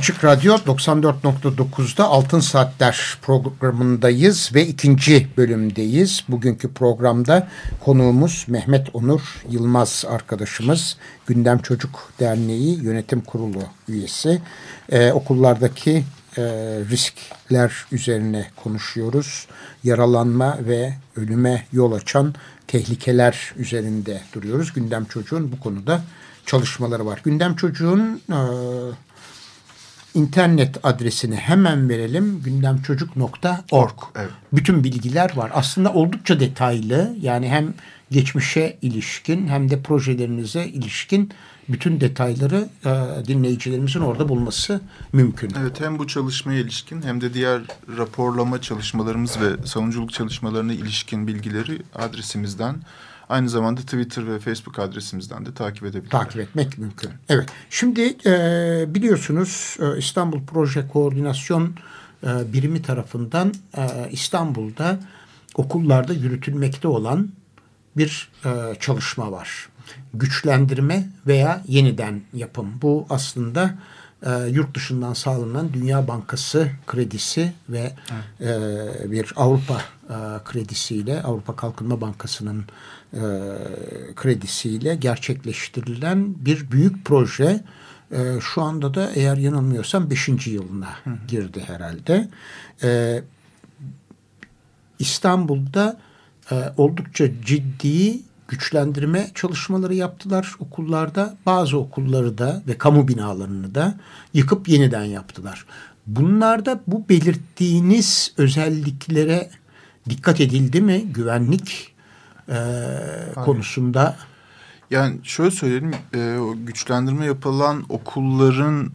Açık Radyo 94.9'da Altın Saatler programındayız ve ikinci bölümdeyiz. Bugünkü programda konuğumuz Mehmet Onur Yılmaz arkadaşımız. Gündem Çocuk Derneği Yönetim Kurulu üyesi. Ee, okullardaki e, riskler üzerine konuşuyoruz. Yaralanma ve ölüme yol açan tehlikeler üzerinde duruyoruz. Gündem Çocuğun bu konuda çalışmaları var. Gündem Çocuğun... E, internet adresini hemen verelim. gündemçocuk.org. Evet. Bütün bilgiler var. Aslında oldukça detaylı. Yani hem geçmişe ilişkin hem de projelerinize ilişkin bütün detayları e, dinleyicilerimizin orada bulması mümkün. Evet hem bu çalışmaya ilişkin hem de diğer raporlama çalışmalarımız ve savunuculuk çalışmalarına ilişkin bilgileri adresimizden Aynı zamanda Twitter ve Facebook adresimizden de takip edebilirler. Takip etmek mümkün. Evet. Şimdi e, biliyorsunuz e, İstanbul Proje Koordinasyon e, Birimi tarafından e, İstanbul'da okullarda yürütülmekte olan bir e, çalışma var. Güçlendirme veya yeniden yapım. Bu aslında e, yurt dışından sağlanan Dünya Bankası kredisi ve evet. e, bir Avrupa e, kredisiyle Avrupa Kalkınma Bankası'nın e, kredisiyle gerçekleştirilen bir büyük proje. E, şu anda da eğer yanılmıyorsam beşinci yılına girdi herhalde. E, İstanbul'da e, oldukça ciddi güçlendirme çalışmaları yaptılar okullarda. Bazı okulları da ve kamu binalarını da yıkıp yeniden yaptılar. Bunlarda bu belirttiğiniz özelliklere dikkat edildi mi güvenlik e, konusunda? Yani şöyle söyleyelim, e, o güçlendirme yapılan okulların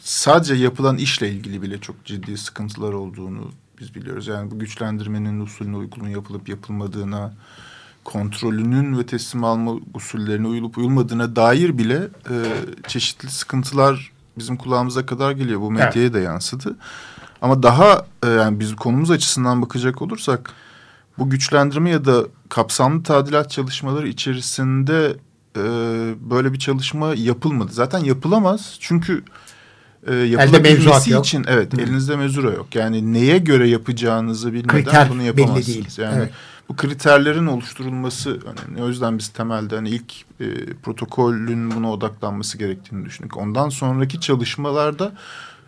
sadece yapılan işle ilgili bile çok ciddi sıkıntılar olduğunu biz biliyoruz. Yani bu güçlendirmenin usulüne uygun yapılıp yapılmadığına, kontrolünün ve teslim alma usullerine uyulup uyulmadığına dair bile e, çeşitli sıkıntılar bizim kulağımıza kadar geliyor. Bu medyaya evet. da yansıdı. Ama daha e, yani biz konumuz açısından bakacak olursak bu güçlendirme ya da kapsamlı tadilat çalışmaları içerisinde e, böyle bir çalışma yapılmadı. Zaten yapılamaz çünkü e, yapılabilmesi için evet Hı. elinizde mezura yok. Yani neye göre yapacağınızı bilmeden Kriter bunu yapamazsınız. Belli değil. Yani evet. bu kriterlerin oluşturulması önemli. O yüzden biz temelde hani ilk e, protokolün buna odaklanması gerektiğini düşündük. Ondan sonraki çalışmalarda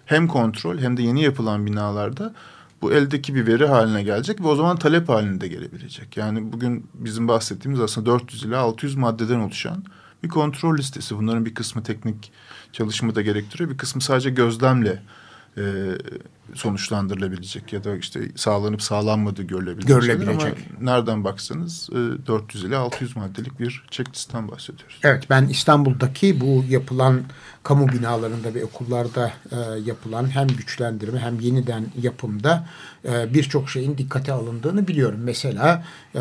hem kontrol hem de yeni yapılan binalarda bu eldeki bir veri haline gelecek ve o zaman talep halinde gelebilecek. Yani bugün bizim bahsettiğimiz aslında 400 ila 600 maddeden oluşan bir kontrol listesi. Bunların bir kısmı teknik çalışma da gerektiriyor. Bir kısmı sadece gözlemle e, sonuçlandırılabilecek ya da işte sağlanıp sağlanmadığı görülebilecek. Görülebilecek. Ama nereden baksanız e, 400 ile 600 maddelik bir checklistten bahsediyoruz. Evet ben İstanbul'daki bu yapılan kamu binalarında ve okullarda e, yapılan hem güçlendirme hem yeniden yapımda e, birçok şeyin dikkate alındığını biliyorum. Mesela e,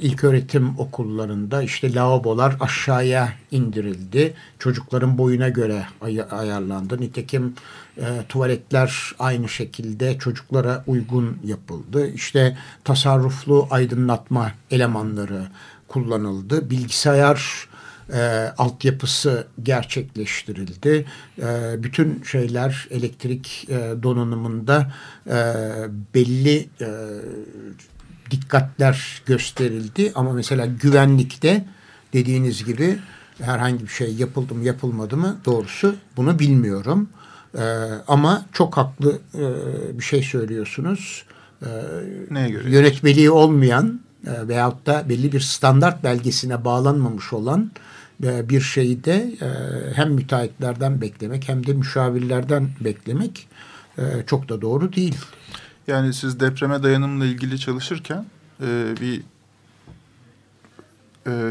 ilk öğretim okullarında işte lavabolar aşağıya indirildi. Çocukların boyuna göre ay ayarlandı. Nitekim e, tuvaletler aynı şekilde çocuklara uygun yapıldı. İşte tasarruflu aydınlatma elemanları kullanıldı. Bilgisayar e, altyapısı gerçekleştirildi. E, bütün şeyler elektrik e, donanımında e, belli e, dikkatler gösterildi. Ama mesela güvenlikte dediğiniz gibi herhangi bir şey yapıldı mı yapılmadı mı doğrusu bunu bilmiyorum. E, ama çok haklı e, bir şey söylüyorsunuz. E, Neye göre? Yönetmeliği olmayan e, veyahut da belli bir standart belgesine bağlanmamış olan e, bir şeyi de e, hem müteahhitlerden beklemek hem de müşavirlerden beklemek e, çok da doğru değil. Yani siz depreme dayanımla ilgili çalışırken bir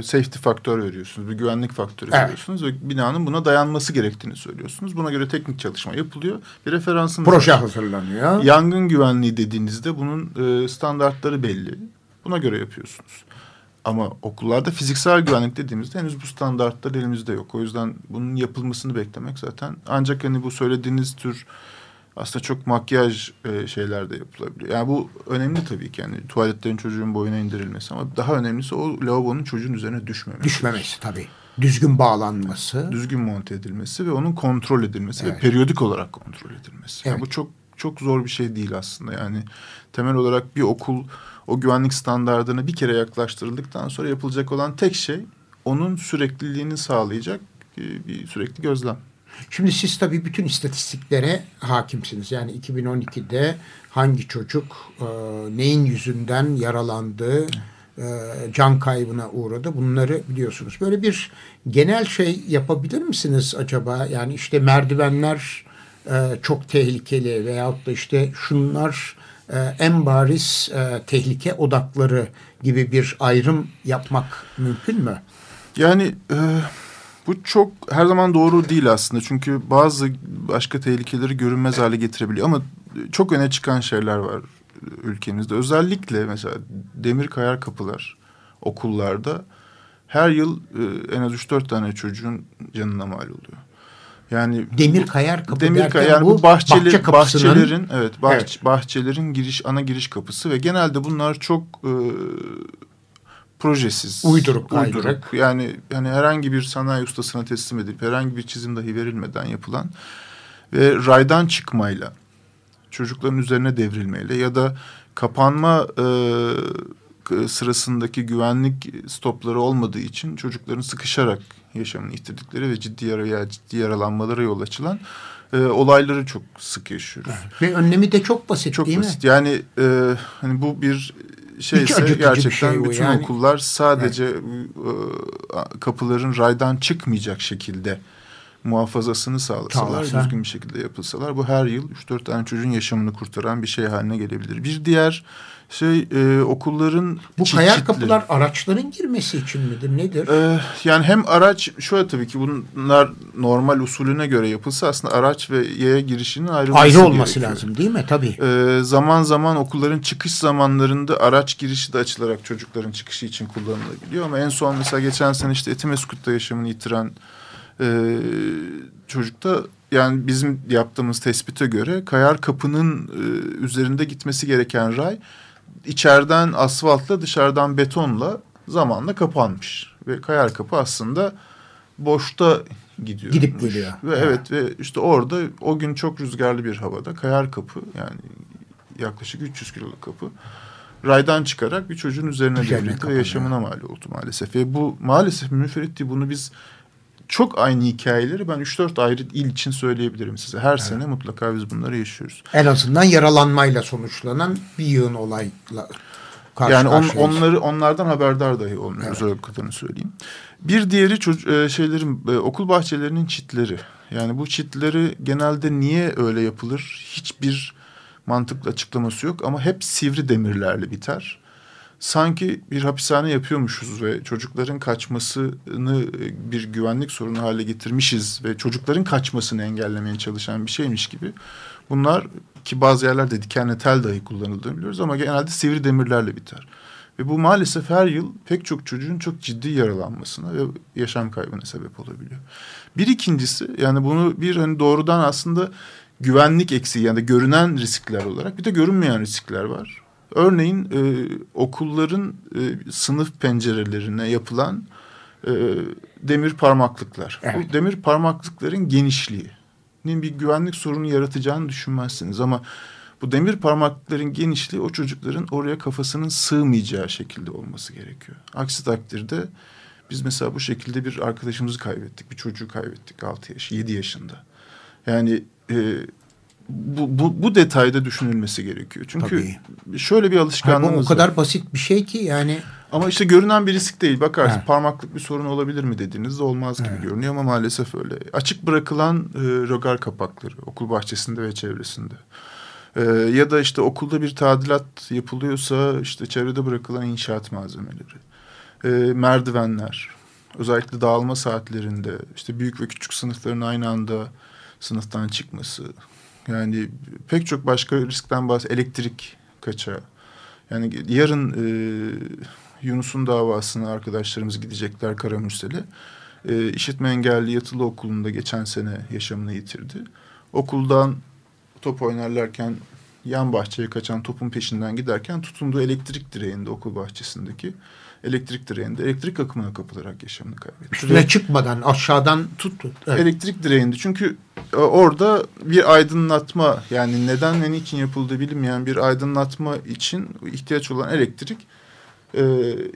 safety faktör veriyorsunuz, bir güvenlik faktörü evet. veriyorsunuz ve binanın buna dayanması gerektiğini söylüyorsunuz. Buna göre teknik çalışma yapılıyor. Bir referansınız Proje hazırlanıyor. Yangın güvenliği dediğinizde bunun standartları belli. Buna göre yapıyorsunuz. Ama okullarda fiziksel güvenlik dediğimizde henüz bu standartlar elimizde yok. O yüzden bunun yapılmasını beklemek zaten ancak hani bu söylediğiniz tür aslında çok makyaj e, şeyler de yapılabiliyor. Yani bu önemli tabii ki yani tuvaletlerin çocuğun boyuna indirilmesi ama daha önemlisi o lavabonun çocuğun üzerine düşmemesi. Düşmemesi tabii. Düzgün bağlanması. Düzgün monte edilmesi ve onun kontrol edilmesi evet. ve periyodik olarak kontrol edilmesi. Evet. Yani bu çok çok zor bir şey değil aslında. Yani temel olarak bir okul o güvenlik standartını bir kere yaklaştırıldıktan sonra yapılacak olan tek şey onun sürekliliğini sağlayacak e, bir sürekli gözlem. Şimdi siz tabii bütün istatistiklere hakimsiniz. Yani 2012'de hangi çocuk e, neyin yüzünden yaralandı, e, can kaybına uğradı bunları biliyorsunuz. Böyle bir genel şey yapabilir misiniz acaba? Yani işte merdivenler e, çok tehlikeli veyahut da işte şunlar e, en bariz e, tehlike odakları gibi bir ayrım yapmak mümkün mü? Yani e, bu çok her zaman doğru değil aslında. Çünkü bazı başka tehlikeleri görünmez hale getirebiliyor. Ama çok öne çıkan şeyler var ülkemizde. Özellikle mesela demir kayar kapılar okullarda her yıl e, en az üç dört tane çocuğun canına mal oluyor. Yani demir kayar kapı demir kayar bu, bu bahçeli, bahçe bahçelerin evet, bahç, evet bahçelerin giriş ana giriş kapısı ve genelde bunlar çok e, projesiz, uyduruk, uyduruk. Yani yani herhangi bir sanayi ustasına teslim edilip herhangi bir çizim dahi verilmeden yapılan ve raydan çıkmayla çocukların üzerine devrilmeyle ya da kapanma e, sırasındaki güvenlik stopları olmadığı için çocukların sıkışarak yaşamını yitirdikleri ve ciddi yara ciddi yaralanmalara yol açılan e, olayları çok sık yaşıyoruz. Ve önlemi de çok basit Çok değil basit. mi? Yani e, hani bu bir şeyse bir gerçekten şey bütün yani. okullar sadece e, kapıların raydan çıkmayacak şekilde muhafazasını sağlasalar, Sağlasa. düzgün bir şekilde yapılsalar bu her yıl 3-4 tane çocuğun yaşamını kurtaran bir şey haline gelebilir. Bir diğer şey e, okulların Bu çit- kayar kapılar araçların girmesi için midir? Nedir? Ee, yani hem araç şöyle tabii ki bunlar normal usulüne göre yapılsa aslında araç ve yaya girişinin ayrılması Ayrı olması gerekiyor. lazım değil mi? Tabii. Ee, zaman zaman okulların çıkış zamanlarında araç girişi de açılarak çocukların çıkışı için kullanılabiliyor. Ama en son mesela geçen sene işte Etimeskut'ta yaşamını yitiren e, çocukta yani bizim yaptığımız tespite göre Kayar Kapı'nın e, üzerinde gitmesi gereken ray içeriden asfaltla dışarıdan betonla zamanla kapanmış. Ve Kayar Kapı aslında boşta gidiyor. Gidip geliyor. Ve Ha. evet ve işte orada o gün çok rüzgarlı bir havada Kayar Kapı yani yaklaşık 300 kiloluk kapı raydan çıkarak bir çocuğun üzerine devrildi ve yaşamına mal oldu maalesef. Ve bu maalesef değil bunu biz çok aynı hikayeleri ben 3-4 ayrı il için söyleyebilirim size. Her sene mutlaka biz bunları yaşıyoruz. En azından yaralanmayla sonuçlanan bir yığın olayla karşı yani on, onları onlardan haberdar dahi olmuyoruz öyle kadarını söyleyeyim. Bir diğeri çoc- e, şeylerin e, okul bahçelerinin çitleri. Yani bu çitleri genelde niye öyle yapılır? Hiçbir mantıklı açıklaması yok ama hep sivri demirlerle biter. Sanki bir hapishane yapıyormuşuz ve çocukların kaçmasını e, bir güvenlik sorunu hale getirmişiz ve çocukların kaçmasını engellemeye çalışan bir şeymiş gibi. Bunlar ki bazı yerlerde dikenli tel dahi kullanıldığını biliyoruz ama genelde sivri demirlerle biter. Ve bu maalesef her yıl pek çok çocuğun çok ciddi yaralanmasına ve yaşam kaybına sebep olabiliyor. Bir ikincisi yani bunu bir hani doğrudan aslında güvenlik eksiği yani görünen riskler olarak bir de görünmeyen riskler var. Örneğin e, okulların e, sınıf pencerelerine yapılan e, demir parmaklıklar. Evet. Bu demir parmaklıkların genişliğinin bir güvenlik sorunu yaratacağını düşünmezsiniz ama bu demir parmaklıkların genişliği o çocukların oraya kafasının sığmayacağı şekilde olması gerekiyor. Aksi takdirde biz mesela bu şekilde bir arkadaşımızı kaybettik. Bir çocuğu kaybettik 6 yaş, 7 yaşında. Yani e, bu, bu, bu detayda düşünülmesi gerekiyor. Çünkü şöyle bir Hayır, bu alışkanlığımız o kadar var. basit bir şey ki yani Ama işte görünen bir risk değil. Bakarsın Evet. parmaklık bir sorun olabilir mi dediğinizde olmaz gibi görünüyor ama maalesef öyle. Açık bırakılan e, rögar kapakları okul bahçesinde ve çevresinde. E, ya da işte okulda bir tadilat yapılıyorsa işte çevrede bırakılan inşaat malzemeleri. E, merdivenler. Özellikle dağılma saatlerinde işte büyük ve küçük sınıfların aynı anda sınıftan çıkması. Yani pek çok başka riskten bahs elektrik kaçağı. Yani yarın e, Yunus'un davasına arkadaşlarımız gidecekler Karamürsel'e. E, işitme engelli yatılı okulunda geçen sene yaşamını yitirdi. Okuldan top oynarlarken yan bahçeye kaçan topun peşinden giderken tutunduğu elektrik direğinde okul bahçesindeki elektrik direğinde elektrik akımına kapılarak yaşamını kaybetti. üstüne çıkmadan aşağıdan tuttu. Evet. Elektrik direğinde çünkü e, orada bir aydınlatma yani neden ve niçin yapıldığı bilinmeyen bir aydınlatma için ihtiyaç olan elektrik e,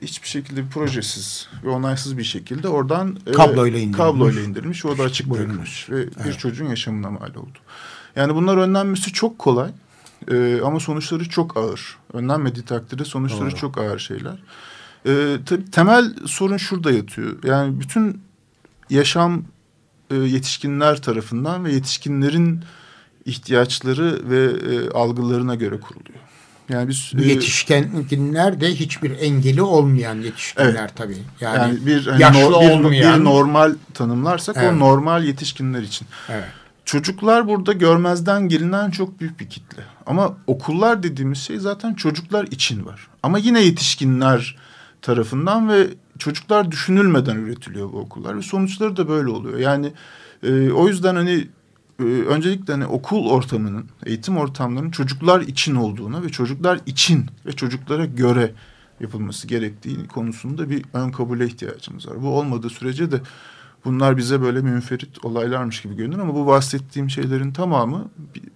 hiçbir şekilde bir projesiz ve onaysız bir şekilde oradan e, Kabloyla indirilmiş. kabloyla indirilmiş. O da açık bırakılmış ve bir çocuğun yaşamına mal oldu. Yani bunlar önlenmesi çok kolay e, ama sonuçları çok ağır. Önlenmediği takdirde sonuçları Doğru. çok ağır şeyler. E, tabii temel sorun şurada yatıyor. Yani bütün yaşam e, yetişkinler tarafından ve yetişkinlerin ihtiyaçları ve e, algılarına göre kuruluyor. Yani biz e, yetişkinler de hiçbir engeli olmayan yetişkinler tabii. Yani, yani, bir hani yaşlı nor- bir, olmayan. bir normal tanımlarsak Evet. o normal yetişkinler için. Evet. Çocuklar burada görmezden gelinen çok büyük bir kitle. Ama okullar dediğimiz şey zaten çocuklar için var. Ama yine yetişkinler tarafından ve çocuklar düşünülmeden üretiliyor bu okullar ve sonuçları da böyle oluyor. Yani e, o yüzden hani e, öncelikle hani okul ortamının, eğitim ortamlarının çocuklar için olduğuna ve çocuklar için ve çocuklara göre yapılması gerektiği konusunda bir ön kabule ihtiyacımız var. Bu olmadığı sürece de bunlar bize böyle münferit olaylarmış gibi görünür ama bu bahsettiğim şeylerin tamamı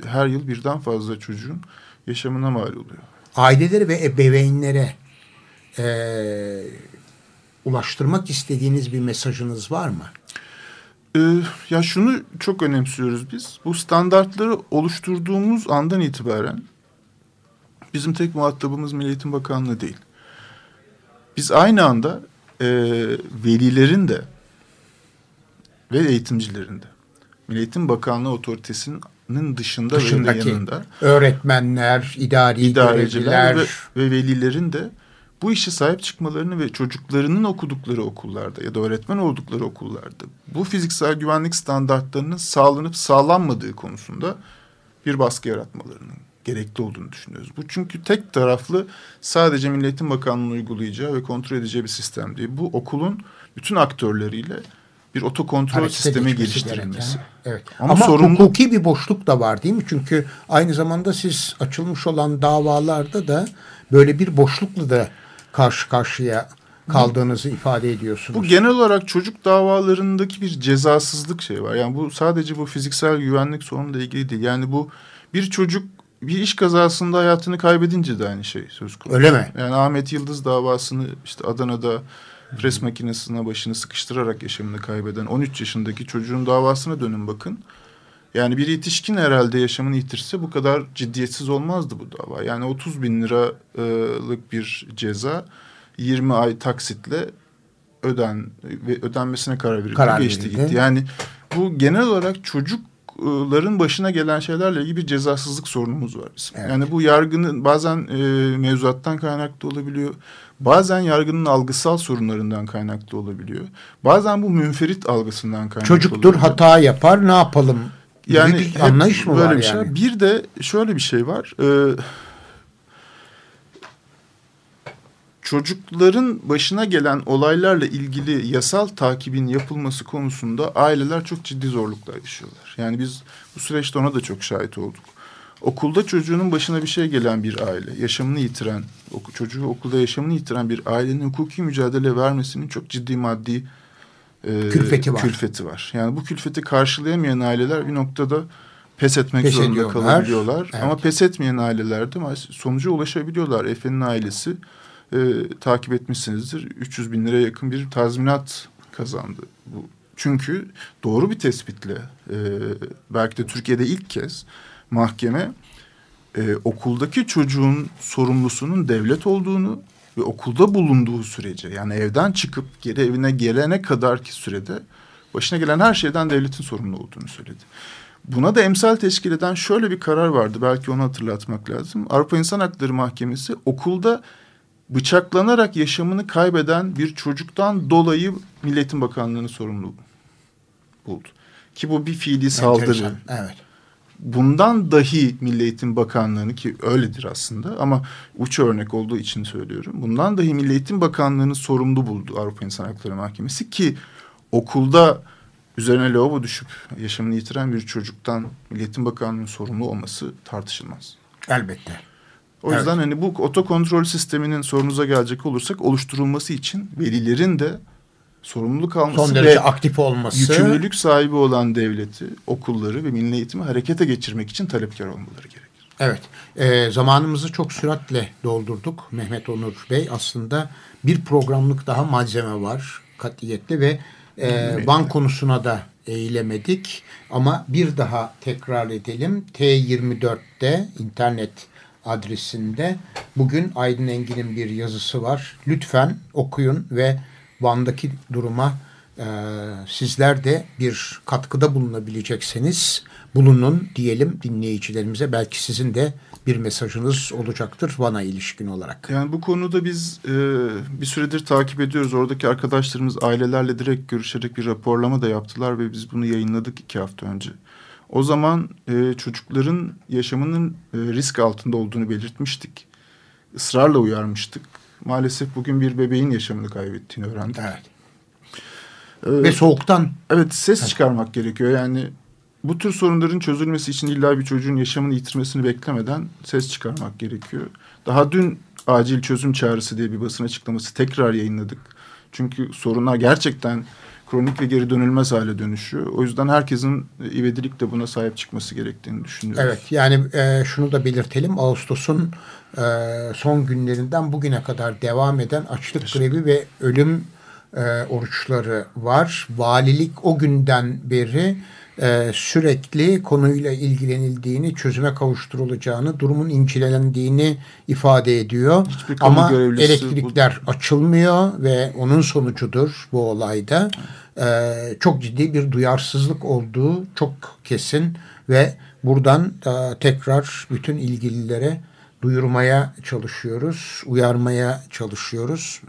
her yıl birden fazla çocuğun yaşamına mal oluyor. Aileleri ve ebeveynlere eee, ulaştırmak istediğiniz bir mesajınız var mı? Ee, ya şunu çok önemsiyoruz biz. Bu standartları oluşturduğumuz andan itibaren bizim tek muhatabımız Milli Eğitim Bakanlığı değil. Biz aynı anda e, velilerin de ve eğitimcilerin de Milli Eğitim Bakanlığı otoritesinin dışında Dışındaki ve yanında öğretmenler, idari idareciler ve, ve velilerin de bu işe sahip çıkmalarını ve çocuklarının okudukları okullarda ya da öğretmen oldukları okullarda bu fiziksel güvenlik standartlarının sağlanıp sağlanmadığı konusunda bir baskı yaratmalarının gerekli olduğunu düşünüyoruz. Bu çünkü tek taraflı sadece Milli Eğitim Bakanlığı'nın uygulayacağı ve kontrol edeceği bir sistem değil. Bu okulun bütün aktörleriyle bir otokontrol harekete sistemi geliştirilmesi. gereken. Evet. Ama Ama, sorumlu- hukuki bir boşluk da var değil mi? Çünkü aynı zamanda siz açılmış olan davalarda da böyle bir boşlukla da karşı karşıya kaldığınızı ifade ediyorsunuz. Bu genel olarak çocuk davalarındaki bir cezasızlık şey var. Yani bu sadece bu fiziksel güvenlik sorunuyla ilgili değil. Yani bu bir çocuk bir iş kazasında hayatını kaybedince de aynı şey söz konusu. Öyle mi? Yani Ahmet Yıldız davasını işte Adana'da pres makinesine başını sıkıştırarak yaşamını kaybeden 13 yaşındaki çocuğun davasına dönün bakın. Yani bir yetişkin herhalde yaşamını yitirse bu kadar ciddiyetsiz olmazdı bu dava. Yani 30 bin liralık bir ceza 20 ay taksitle öden ve ödenmesine karar verildi. Karar geçti verildi. gitti. Yani bu genel olarak çocukların başına gelen şeylerle ilgili bir cezasızlık sorunumuz var bizim. Evet. Yani bu yargının bazen e, mevzuattan kaynaklı olabiliyor. Bazen yargının algısal sorunlarından kaynaklı olabiliyor. Bazen bu münferit algısından kaynaklı Çocuktur olabiliyor. hata yapar ne yapalım? Yani bir hep anlayış mı böyle var bir yani? şey. Bir de şöyle bir şey var. Ee, çocukların başına gelen olaylarla ilgili yasal takibin yapılması konusunda aileler çok ciddi zorluklar yaşıyorlar. Yani biz bu süreçte ona da çok şahit olduk. Okulda çocuğunun başına bir şey gelen bir aile, yaşamını yitiren, çocuğu okulda yaşamını yitiren bir ailenin hukuki mücadele vermesinin çok ciddi maddi e, Külfeti var. külfeti var. Yani bu külfeti karşılayamayan aileler bir noktada pes etmek Pes zorunda ediyorlar. kalabiliyorlar. Evet. Ama pes etmeyen ailelerde sonuca ulaşabiliyorlar. Efe'nin ailesi e, takip etmişsinizdir. 300 bin liraya yakın bir tazminat kazandı. Bu çünkü doğru bir tespitle e, belki de Türkiye'de ilk kez mahkeme e, okuldaki çocuğun sorumlusunun devlet olduğunu ve okulda bulunduğu sürece yani evden çıkıp geri evine gelene kadarki sürede başına gelen her şeyden devletin sorumlu olduğunu söyledi. Buna da emsal teşkil eden şöyle bir karar vardı. Belki onu hatırlatmak lazım. Avrupa İnsan Hakları Mahkemesi okulda bıçaklanarak yaşamını kaybeden bir çocuktan dolayı Milletin Bakanlığı'nı sorumlu buldu. Ki bu bir fiili saldırı. Enteresan, Evet. Bundan dahi Milli Eğitim Bakanlığı'nı ki öyledir aslında ama uç örnek olduğu için söylüyorum. Bundan dahi Milli Eğitim Bakanlığı'nı sorumlu buldu Avrupa İnsan Hakları Mahkemesi ki okulda üzerine lavabo düşüp yaşamını yitiren bir çocuktan Milli Eğitim Bakanlığı'nın sorumlu olması tartışılmaz. Elbette. O yüzden hani bu otokontrol sisteminin sorunuza gelecek olursak oluşturulması için velilerin de sorumluluk alması Son ve derece aktif olması. yükümlülük sahibi olan devleti, okulları ve milli eğitimi harekete geçirmek için talepkar olmaları gerekir. Evet. Ee, zamanımızı çok süratle doldurduk. Mehmet Onur Bey aslında bir programlık daha malzeme var katiyetle ve e, Van konusuna da eğilemedik. Ama bir daha tekrar edelim. T24'te internet adresinde bugün Aydın Engin'in bir yazısı var. Lütfen okuyun ve Van'daki duruma e, sizler de bir katkıda bulunabilecekseniz bulunun diyelim dinleyicilerimize. Belki sizin de bir mesajınız olacaktır Van'a ilişkin olarak. Yani bu konuda biz e, bir süredir takip ediyoruz. Oradaki arkadaşlarımız ailelerle direkt görüşerek bir raporlama da yaptılar ve biz bunu yayınladık iki hafta önce. O zaman e, çocukların yaşamının e, risk altında olduğunu belirtmiştik. Israrla uyarmıştık. Maalesef bugün bir bebeğin yaşamını kaybettiğini öğrendik. Evet. E, Ve soğuktan Evet ses çıkarmak gerekiyor. Yani bu tür sorunların çözülmesi için illa bir çocuğun yaşamını yitirmesini beklemeden ses çıkarmak gerekiyor. Daha dün acil çözüm çağrısı diye bir basın açıklaması tekrar yayınladık. Çünkü sorunlar gerçekten kronik ve geri dönülmez hale dönüşüyor. O yüzden herkesin ivedilikle buna sahip çıkması gerektiğini düşünüyorum. Evet yani e, şunu da belirtelim Ağustos'un e, son günlerinden bugüne kadar devam eden açlık grevi ve ölüm e, oruçları var. Valilik o günden beri e, sürekli konuyla ilgilenildiğini, çözüme kavuşturulacağını, durumun incelendiğini ifade ediyor. Ama elektrikler açılmıyor ve onun sonucudur bu olayda. E, çok ciddi bir duyarsızlık olduğu çok kesin ve buradan e, tekrar bütün ilgililere duyurmaya çalışıyoruz, uyarmaya çalışıyoruz.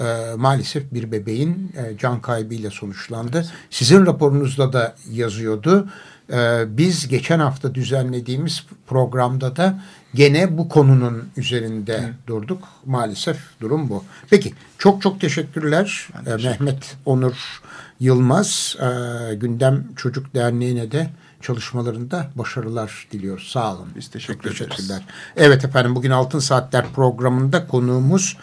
E, maalesef bir bebeğin e, can kaybıyla sonuçlandı. Sizin raporunuzda da yazıyordu. E, biz geçen hafta düzenlediğimiz programda da gene bu konunun üzerinde Hı. durduk. Maalesef durum bu. Peki çok çok teşekkürler e, Mehmet Onur Yılmaz. E, Gündem Çocuk Derneği'ne de çalışmalarında başarılar diliyoruz. Sağ olun. Biz teşekkür Çok teşekkürler. Ederiz. Evet efendim bugün Altın Saatler programında konuğumuz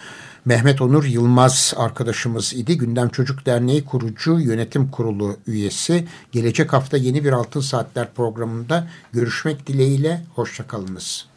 Mehmet Onur Yılmaz arkadaşımız idi. Gündem Çocuk Derneği kurucu yönetim kurulu üyesi. Gelecek hafta yeni bir Altın Saatler programında görüşmek dileğiyle. Hoşçakalınız.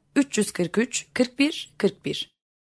343 41 41